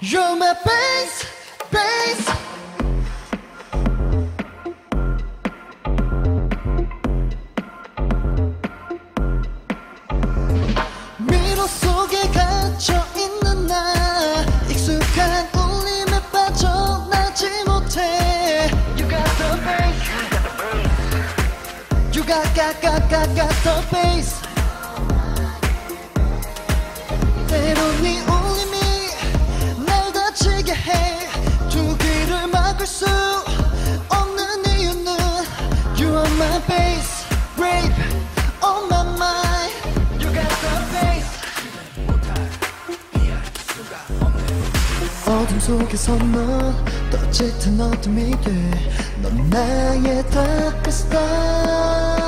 You're my bass, bass. 미로 속에 갇혀 있는 나 익숙한 울림에 빠져나지 못해 You got the bass You got got got got got the bass 속에서 넌또 짙은 어둠이 돼넌 나의 다가서면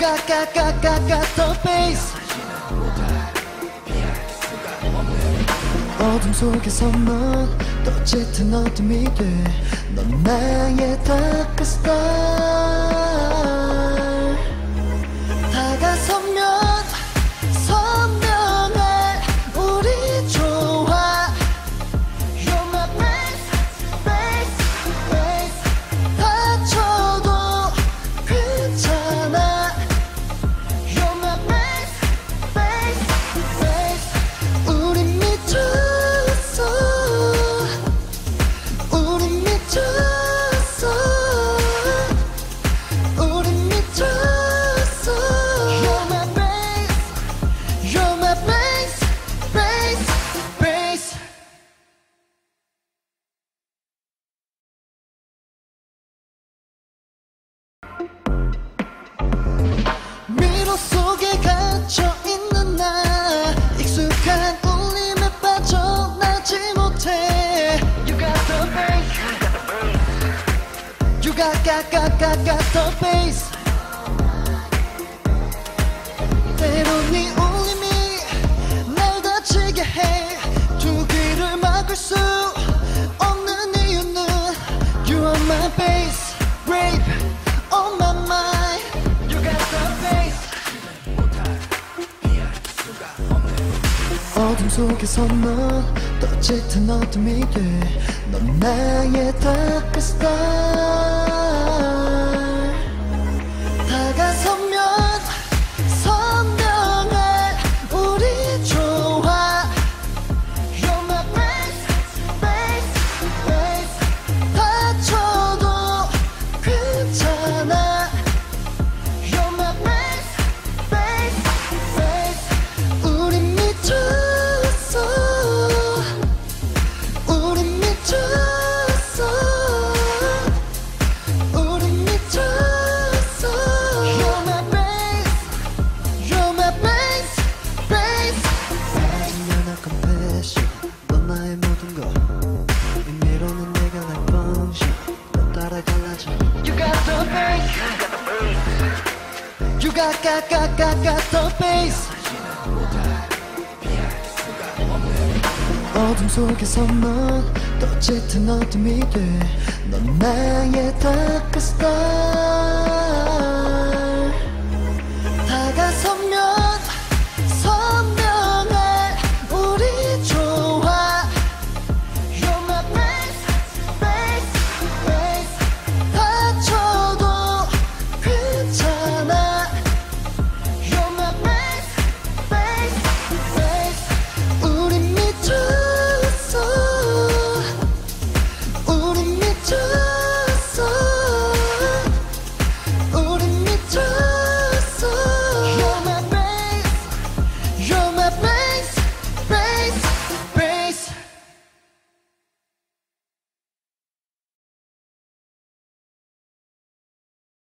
Got got the bass 어둠 속에서 넌또 짙은 어둠이 돼넌 나의 star 다가서면 got the bass 때론 네 어둠 속에서 넌또 짙은 어둠이 돼넌 나의 dark star 다가서면 Got the bass 어둠 속에서 넌또 짙은 어둠이 돼넌 나의 star to